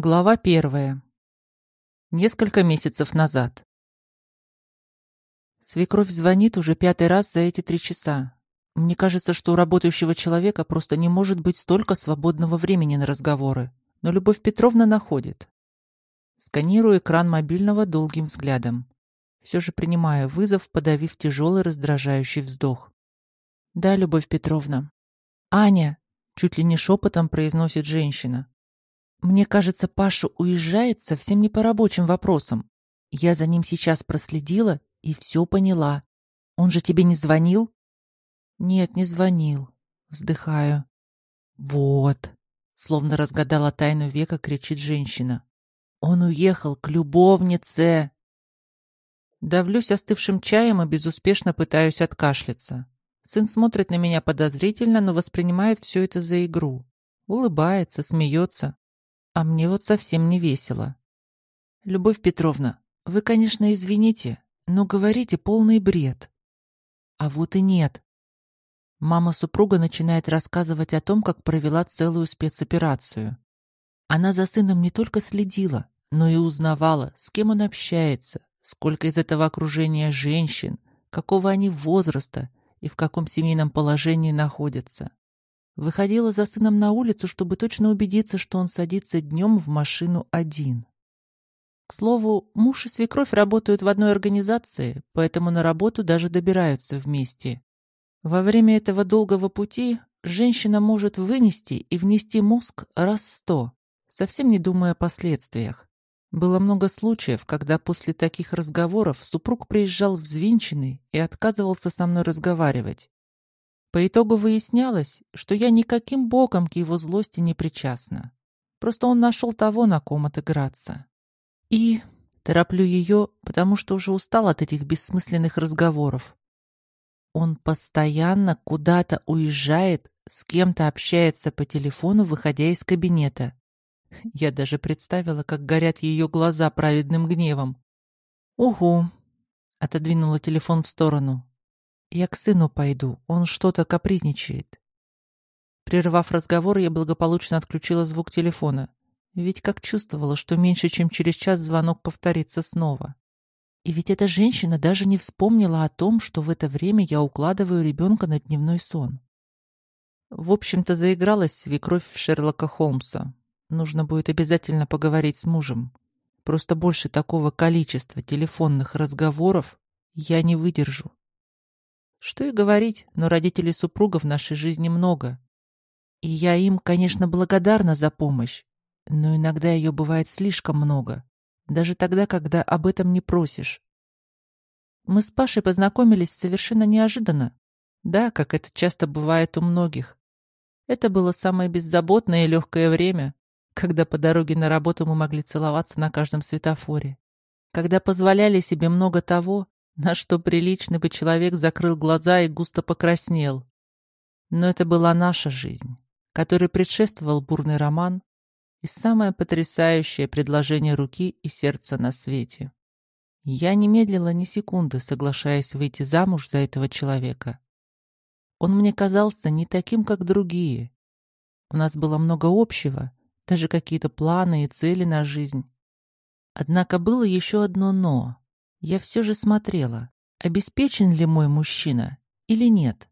Глава первая. Несколько месяцев назад. Свекровь звонит уже пятый раз за эти три часа. Мне кажется, что у работающего человека просто не может быть столько свободного времени на разговоры. Но Любовь Петровна находит. Сканирую экран мобильного долгим взглядом. Все же принимаю вызов, подавив тяжелый раздражающий вздох. «Да, Любовь Петровна». «Аня!» — чуть ли не шепотом произносит женщина. Мне кажется, Паша уезжает совсем не по рабочим вопросам. Я за ним сейчас проследила и все поняла. Он же тебе не звонил? Нет, не звонил. Вздыхаю. Вот. Словно разгадала тайну века, кричит женщина. Он уехал к любовнице. Давлюсь остывшим чаем и безуспешно пытаюсь откашляться. Сын смотрит на меня подозрительно, но воспринимает все это за игру. Улыбается, смеется, а мне вот совсем не весело. Любовь Петровна, вы, конечно, извините, но говорите полный бред. А вот и нет. Мама супруга начинает рассказывать о том, как провела целую спецоперацию. Она за сыном не только следила, но и узнавала, с кем он общается, сколько из этого окружения женщин, какого они возраста и в каком семейном положении находятся. Выходила за сыном на улицу, чтобы точно убедиться, что он садится днем в машину один. К слову, муж и свекровь работают в одной организации, поэтому на работу даже добираются вместе. Во время этого долгого пути женщина может вынести и внести мозг раз сто, совсем не думая о последствиях. Было много случаев, когда после таких разговоров супруг приезжал взвинченный и отказывался со мной разговаривать. По итогу выяснялось, что я никаким боком к его злости не причастна. Просто он нашел того, на ком отыграться. И тороплю ее, потому что уже устал от этих бессмысленных разговоров. Он постоянно куда-то уезжает, с кем-то общается по телефону, выходя из кабинета. Я даже представила, как горят ее глаза праведным гневом. «Угу», — отодвинула телефон в сторону. «Я к сыну пойду, он что-то капризничает». Прервав разговор, я благополучно отключила звук телефона. Ведь как чувствовала, что меньше чем через час звонок повторится снова. И ведь эта женщина даже не вспомнила о том, что в это время я укладываю ребенка на дневной сон. В общем-то, заигралась свекровь в Шерлока Холмса. Нужно будет обязательно поговорить с мужем. Просто больше такого количества телефонных разговоров я не выдержу. Что и говорить, но родителей супруга в нашей жизни много. И я им, конечно, благодарна за помощь, но иногда ее бывает слишком много, даже тогда, когда об этом не просишь. Мы с Пашей познакомились совершенно неожиданно. Да, как это часто бывает у многих. Это было самое беззаботное и легкое время, когда по дороге на работу мы могли целоваться на каждом светофоре. Когда позволяли себе много того, на что приличный бы человек закрыл глаза и густо покраснел. Но это была наша жизнь, которой предшествовал бурный роман и самое потрясающее предложение руки и сердца на свете. Я не медлила ни секунды, соглашаясь выйти замуж за этого человека. Он мне казался не таким, как другие. У нас было много общего, даже какие-то планы и цели на жизнь. Однако было еще одно «но». Я все же смотрела, обеспечен ли мой мужчина или нет.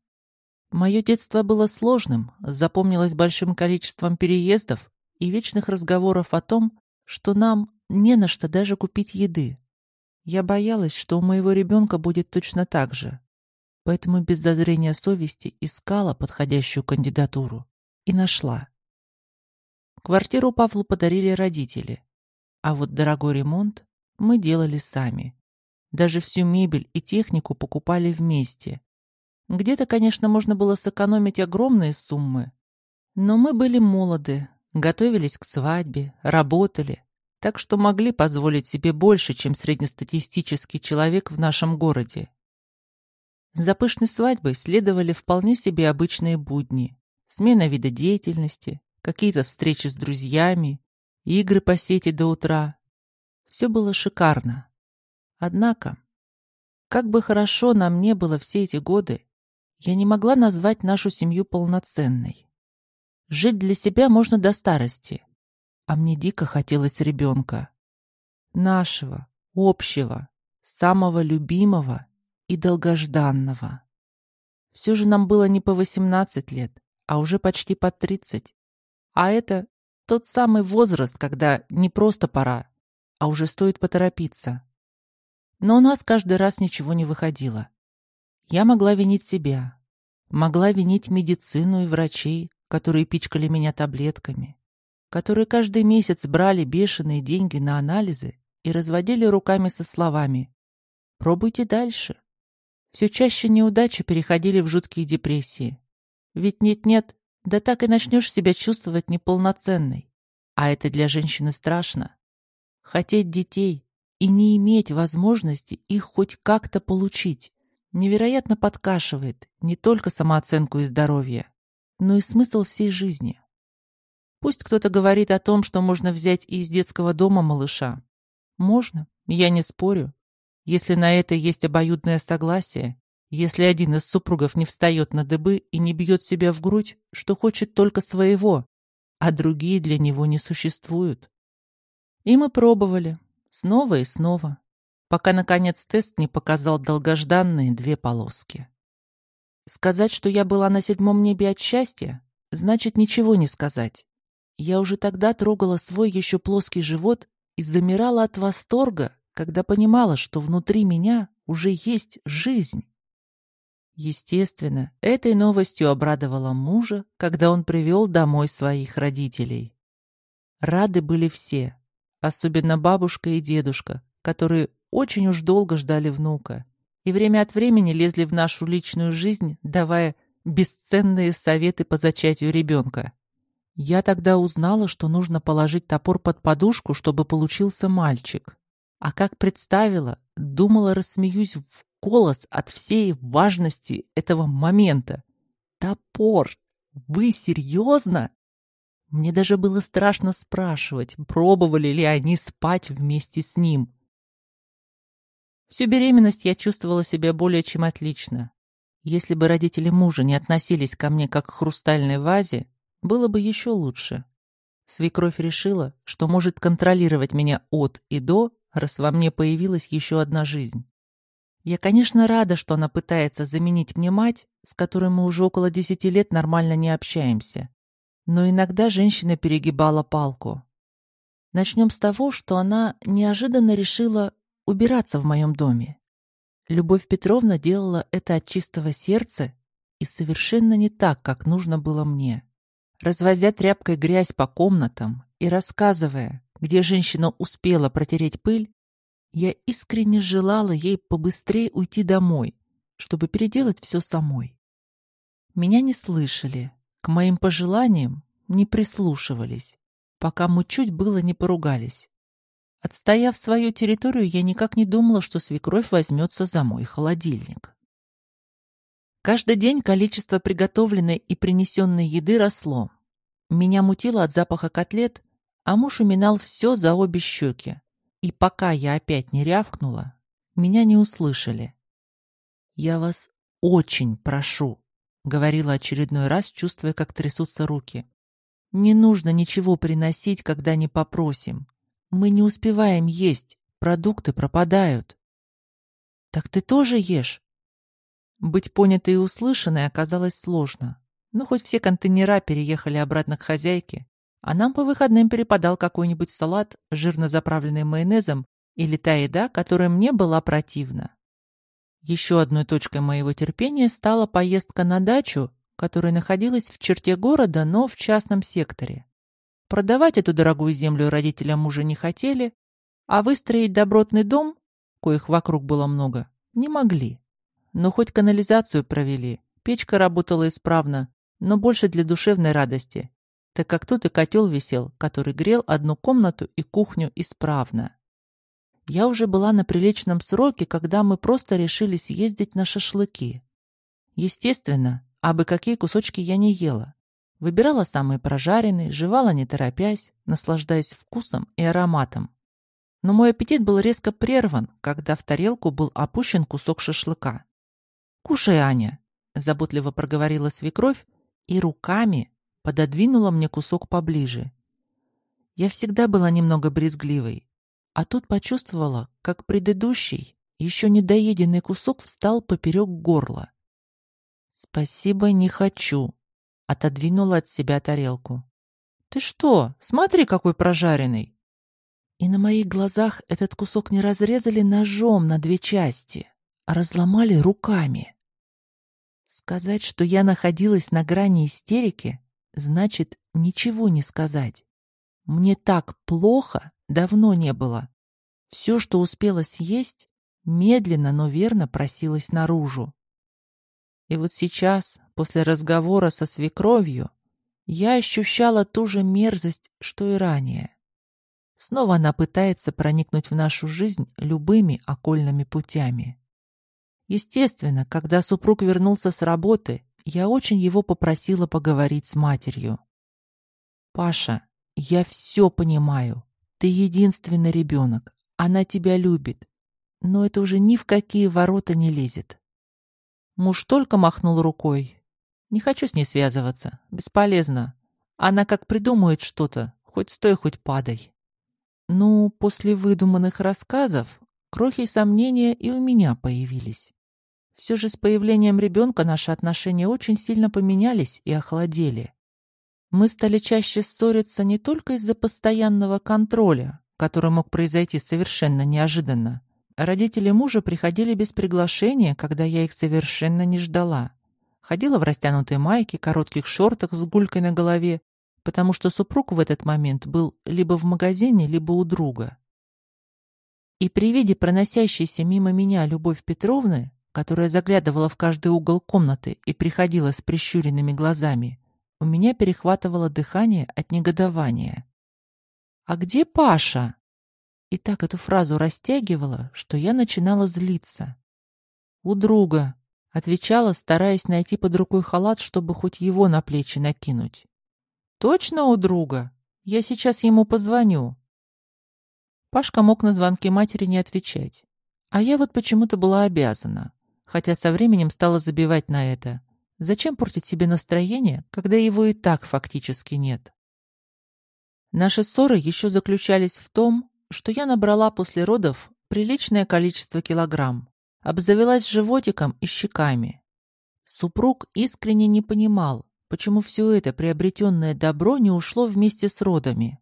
Мое детство было сложным, запомнилось большим количеством переездов и вечных разговоров о том, что нам не на что даже купить еды. Я боялась, что у моего ребенка будет точно так же, поэтому без зазрения совести искала подходящую кандидатуру и нашла. Квартиру Павлу подарили родители, а вот дорогой ремонт мы делали сами. Даже всю мебель и технику покупали вместе. Где-то, конечно, можно было сэкономить огромные суммы. Но мы были молоды, готовились к свадьбе, работали, так что могли позволить себе больше, чем среднестатистический человек в нашем городе. За пышной свадьбой следовали вполне себе обычные будни. Смена вида деятельности, какие-то встречи с друзьями, игры по сети до утра. Все было шикарно. Однако, как бы хорошо нам не было все эти годы, я не могла назвать нашу семью полноценной. Жить для себя можно до старости, а мне дико хотелось ребенка. Нашего, общего, самого любимого и долгожданного. Все же нам было не по 18 лет, а уже почти по 30. А это тот самый возраст, когда не просто пора, а уже стоит поторопиться. Но у нас каждый раз ничего не выходило. Я могла винить себя, могла винить медицину и врачей, которые пичкали меня таблетками, которые каждый месяц брали бешеные деньги на анализы и разводили руками со словами «Пробуйте дальше». Все чаще неудачи переходили в жуткие депрессии. Ведь нет-нет, да так и начнешь себя чувствовать неполноценной. А это для женщины страшно. Хотеть детей и не иметь возможности их хоть как-то получить невероятно подкашивает не только самооценку и здоровье, но и смысл всей жизни. Пусть кто-то говорит о том, что можно взять и из детского дома малыша. Можно, я не спорю. Если на это есть обоюдное согласие, если один из супругов не встает на дыбы и не бьет себя в грудь, что хочет только своего, а другие для него не существуют. И мы пробовали, снова и снова, пока, наконец, тест не показал долгожданные две полоски. Сказать, что я была на седьмом небе от счастья, значит ничего не сказать. Я уже тогда трогала свой еще плоский живот и замирала от восторга, когда понимала, что внутри меня уже есть жизнь. Естественно, этой новостью обрадовала мужа, когда он привел домой своих родителей. Рады были все, особенно бабушка и дедушка, которые очень уж долго ждали внука и время от времени лезли в нашу личную жизнь, давая бесценные советы по зачатию ребенка. Я тогда узнала, что нужно положить топор под подушку, чтобы получился мальчик. А как представила, думала, рассмеюсь в голос от всей важности этого момента. Топор! Вы серьезно? Мне даже было страшно спрашивать, пробовали ли они спать вместе с ним. Всю беременность я чувствовала себя более чем отлично. Если бы родители мужа не относились ко мне как к хрустальной вазе, было бы еще лучше. Свекровь решила, что может контролировать меня от и до, раз во мне появилась еще одна жизнь. Я, конечно, рада, что она пытается заменить мне мать, с которой мы уже около десяти лет нормально не общаемся. Но иногда женщина перегибала палку. Начнем с того, что она неожиданно решила убираться в моем доме. Любовь Петровна делала это от чистого сердца и совершенно не так, как нужно было мне. Развозя тряпкой грязь по комнатам и рассказывая, где женщина успела протереть пыль, я искренне желала ей побыстрее уйти домой, чтобы переделать все самой. Меня не слышали, к моим пожеланиям не прислушивались, пока мы чуть было не поругались. Отстояв свою территорию, я никак не думала, что свекровь возьмется за мой холодильник. Каждый день количество приготовленной и принесенной еды росло. Меня мутило от запаха котлет, а муж уминал все за обе щеки. И пока я опять не рявкнула, меня не услышали. «Я вас очень прошу», — говорила очередной раз, чувствуя, как трясутся руки. «Не нужно ничего приносить, когда не попросим. Мы не успеваем есть, продукты пропадают. Так ты тоже ешь? Быть понятой и услышанной оказалось сложно. Но хоть все контейнера переехали обратно к хозяйке, а нам по выходным перепадал какой-нибудь салат, жирно заправленный майонезом, или та еда, которая мне была противна. Еще одной точкой моего терпения стала поездка на дачу, которая находилась в черте города, но в частном секторе. Продавать эту дорогую землю родителям мужа не хотели, а выстроить добротный дом, коих вокруг было много, не могли. Но хоть канализацию провели, печка работала исправно, но больше для душевной радости, так как тут и котел висел, который грел одну комнату и кухню исправно. Я уже была на приличном сроке, когда мы просто решили съездить на шашлыки. Естественно, абы какие кусочки я не ела. Выбирала самые прожаренные, жевала не торопясь, наслаждаясь вкусом и ароматом. Но мой аппетит был резко прерван, когда в тарелку был опущен кусок шашлыка. «Кушай, Аня!» – заботливо проговорила свекровь и руками пододвинула мне кусок поближе. Я всегда была немного брезгливой, а тут почувствовала, как предыдущий, еще недоеденный кусок встал поперек горла. «Спасибо, не хочу», — отодвинула от себя тарелку. «Ты что? Смотри, какой прожаренный!» И на моих глазах этот кусок не разрезали ножом на две части, а разломали руками. Сказать, что я находилась на грани истерики, значит ничего не сказать. Мне так плохо давно не было. Все, что успела съесть, медленно, но верно просилось наружу. И вот сейчас, после разговора со свекровью, я ощущала ту же мерзость, что и ранее. Снова она пытается проникнуть в нашу жизнь любыми окольными путями. Естественно, когда супруг вернулся с работы, я очень его попросила поговорить с матерью. «Паша, я все понимаю. Ты единственный ребенок. Она тебя любит. Но это уже ни в какие ворота не лезет». Муж только махнул рукой. «Не хочу с ней связываться. Бесполезно. Она как придумает что-то, хоть стой, хоть падай». Ну, после выдуманных рассказов крохи сомнения и у меня появились. Все же с появлением ребенка наши отношения очень сильно поменялись и охладели. Мы стали чаще ссориться не только из-за постоянного контроля, который мог произойти совершенно неожиданно. Родители мужа приходили без приглашения, когда я их совершенно не ждала. Ходила в растянутой майке, коротких шортах с гулькой на голове потому что супруг в этот момент был либо в магазине, либо у друга. И при виде проносящейся мимо меня Любовь Петровны, которая заглядывала в каждый угол комнаты и приходила с прищуренными глазами, у меня перехватывало дыхание от негодования. «А где Паша?» И так эту фразу растягивала, что я начинала злиться. «У друга», — отвечала, стараясь найти под рукой халат, чтобы хоть его на плечи накинуть. «Точно у друга? Я сейчас ему позвоню». Пашка мог на звонки матери не отвечать. А я вот почему-то была обязана, хотя со временем стала забивать на это. Зачем портить себе настроение, когда его и так фактически нет? Наши ссоры еще заключались в том, что я набрала после родов приличное количество килограмм, обзавелась животиком и щеками. Супруг искренне не понимал, почему все это приобретенное добро не ушло вместе с родами.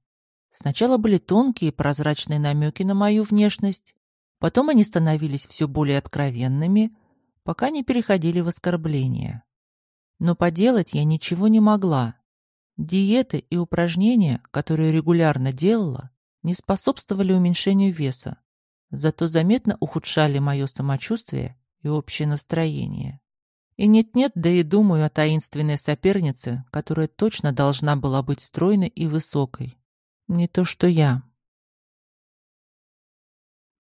Сначала были тонкие прозрачные намеки на мою внешность, потом они становились все более откровенными, пока не переходили в оскорбления. Но поделать я ничего не могла. Диеты и упражнения, которые регулярно делала, не способствовали уменьшению веса, зато заметно ухудшали мое самочувствие и общее настроение. И нет-нет, да и думаю о таинственной сопернице, которая точно должна была быть стройной и высокой. Не то что я.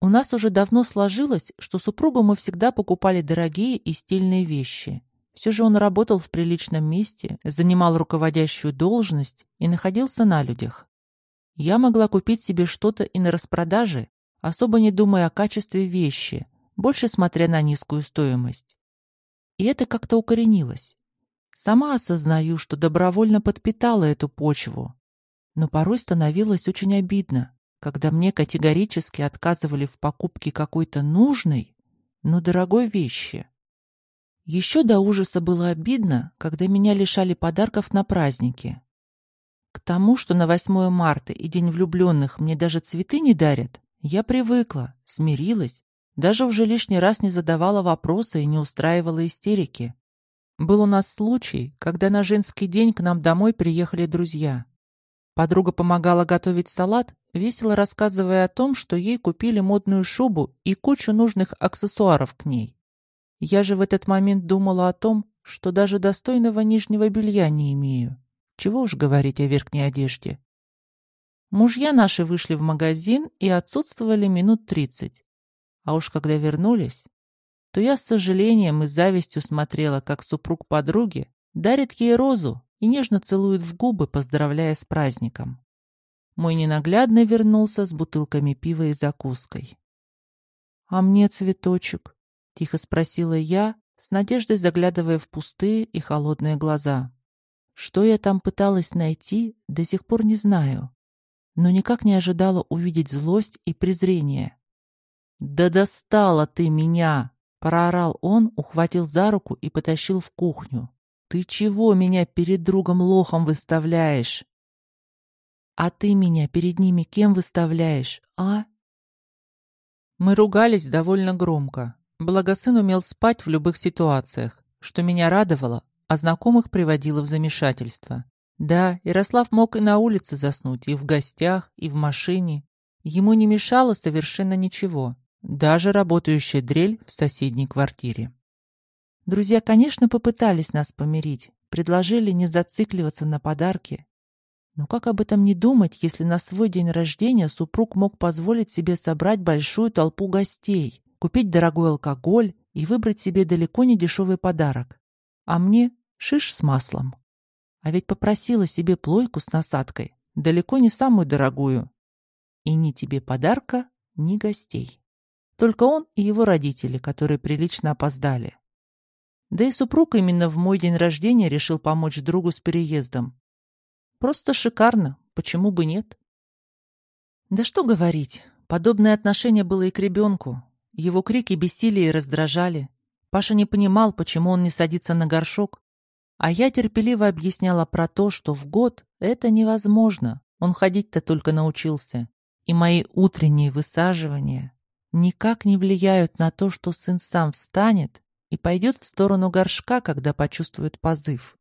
У нас уже давно сложилось, что супругу мы всегда покупали дорогие и стильные вещи. Все же он работал в приличном месте, занимал руководящую должность и находился на людях. Я могла купить себе что-то и на распродаже, особо не думая о качестве вещи, больше смотря на низкую стоимость. И это как-то укоренилось. Сама осознаю, что добровольно подпитала эту почву. Но порой становилось очень обидно, когда мне категорически отказывали в покупке какой-то нужной, но дорогой вещи. Еще до ужаса было обидно, когда меня лишали подарков на праздники. К тому, что на 8 марта и День влюбленных мне даже цветы не дарят, я привыкла, смирилась даже уже лишний раз не задавала вопросы и не устраивала истерики. Был у нас случай, когда на женский день к нам домой приехали друзья. Подруга помогала готовить салат, весело рассказывая о том, что ей купили модную шубу и кучу нужных аксессуаров к ней. Я же в этот момент думала о том, что даже достойного нижнего белья не имею. Чего уж говорить о верхней одежде. Мужья наши вышли в магазин и отсутствовали минут тридцать. А уж когда вернулись, то я с сожалением и завистью смотрела, как супруг подруги дарит ей розу и нежно целует в губы, поздравляя с праздником. Мой ненаглядный вернулся с бутылками пива и закуской. «А мне цветочек?» — тихо спросила я, с надеждой заглядывая в пустые и холодные глаза. Что я там пыталась найти, до сих пор не знаю. но никак не ожидала увидеть злость и презрение. «Да достала ты меня!» — проорал он, ухватил за руку и потащил в кухню. «Ты чего меня перед другом лохом выставляешь?» «А ты меня перед ними кем выставляешь, а?» Мы ругались довольно громко. Благо сын умел спать в любых ситуациях, что меня радовало, а знакомых приводило в замешательство. Да, Ярослав мог и на улице заснуть, и в гостях, и в машине. Ему не мешало совершенно ничего, даже работающая дрель в соседней квартире. Друзья, конечно, попытались нас помирить, предложили не зацикливаться на подарке. Но как об этом не думать, если на свой день рождения супруг мог позволить себе собрать большую толпу гостей, купить дорогой алкоголь и выбрать себе далеко не дешевый подарок? А мне шиш с маслом. А ведь попросила себе плойку с насадкой, далеко не самую дорогую. И ни тебе подарка, ни гостей. Только он и его родители, которые прилично опоздали. Да и супруг именно в мой день рождения решил помочь другу с переездом. Просто шикарно, почему бы нет? Да что говорить, подобное отношение было и к ребенку. Его крики бесили и раздражали. Паша не понимал, почему он не садится на горшок, а я терпеливо объясняла про то, что в год это невозможно. Он ходить-то только научился. И мои утренние высаживания никак не влияют на то, что сын сам встанет и пойдет в сторону горшка, когда почувствует позыв.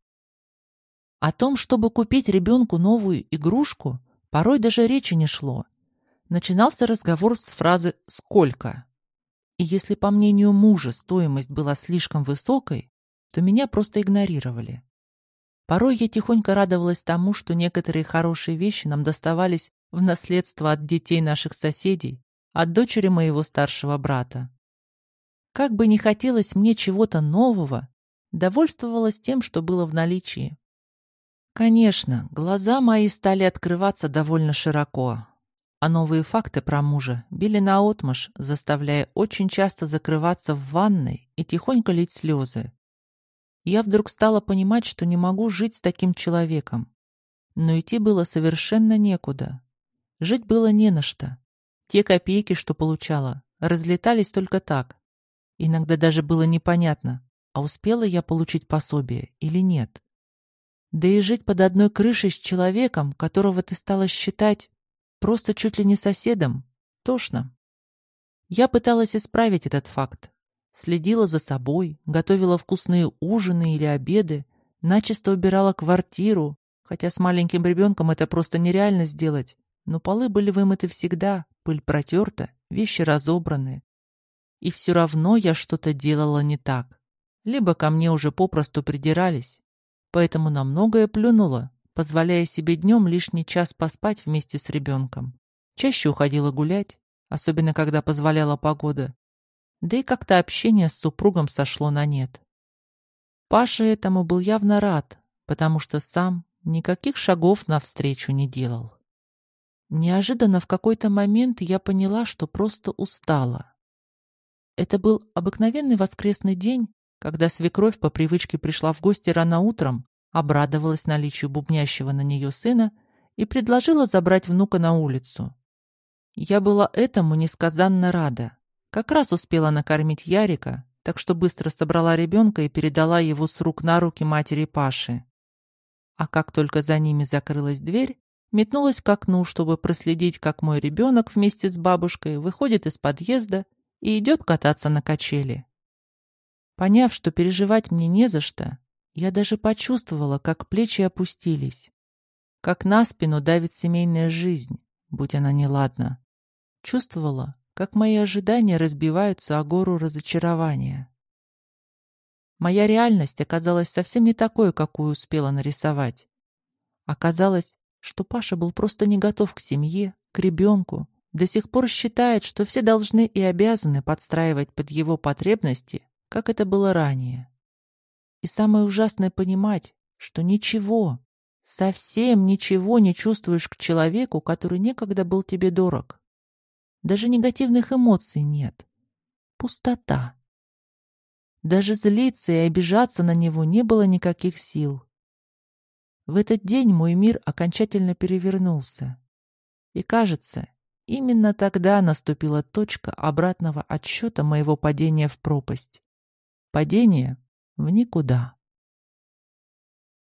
О том, чтобы купить ребенку новую игрушку, порой даже речи не шло. Начинался разговор с фразы «сколько?». И если, по мнению мужа, стоимость была слишком высокой, то меня просто игнорировали. Порой я тихонько радовалась тому, что некоторые хорошие вещи нам доставались в наследство от детей наших соседей, от дочери моего старшего брата. Как бы ни хотелось мне чего-то нового, довольствовалась тем, что было в наличии. Конечно, глаза мои стали открываться довольно широко, а новые факты про мужа били наотмашь, заставляя очень часто закрываться в ванной и тихонько лить слезы, я вдруг стала понимать, что не могу жить с таким человеком. Но идти было совершенно некуда. Жить было не на что. Те копейки, что получала, разлетались только так. Иногда даже было непонятно, а успела я получить пособие или нет. Да и жить под одной крышей с человеком, которого ты стала считать просто чуть ли не соседом, тошно. Я пыталась исправить этот факт, Следила за собой, готовила вкусные ужины или обеды, начисто убирала квартиру, хотя с маленьким ребенком это просто нереально сделать. Но полы были вымыты всегда, пыль протерта, вещи разобраны. И все равно я что-то делала не так. Либо ко мне уже попросту придирались. Поэтому на многое плюнула, позволяя себе днем лишний час поспать вместе с ребенком. Чаще уходила гулять, особенно когда позволяла погода, да и как-то общение с супругом сошло на нет. Паша этому был явно рад, потому что сам никаких шагов навстречу не делал. Неожиданно в какой-то момент я поняла, что просто устала. Это был обыкновенный воскресный день, когда свекровь по привычке пришла в гости рано утром, обрадовалась наличию бубнящего на нее сына и предложила забрать внука на улицу. Я была этому несказанно рада. Как раз успела накормить Ярика, так что быстро собрала ребенка и передала его с рук на руки матери Паши. А как только за ними закрылась дверь, метнулась к окну, чтобы проследить, как мой ребенок вместе с бабушкой выходит из подъезда и идет кататься на качели. Поняв, что переживать мне не за что, я даже почувствовала, как плечи опустились, как на спину давит семейная жизнь, будь она неладна. Чувствовала, как мои ожидания разбиваются о гору разочарования. Моя реальность оказалась совсем не такой, какую успела нарисовать. Оказалось, что Паша был просто не готов к семье, к ребенку, до сих пор считает, что все должны и обязаны подстраивать под его потребности, как это было ранее. И самое ужасное понимать, что ничего, совсем ничего не чувствуешь к человеку, который некогда был тебе дорог. Даже негативных эмоций нет. Пустота. Даже злиться и обижаться на него не было никаких сил. В этот день мой мир окончательно перевернулся. И кажется, именно тогда наступила точка обратного отсчета моего падения в пропасть. Падение в никуда.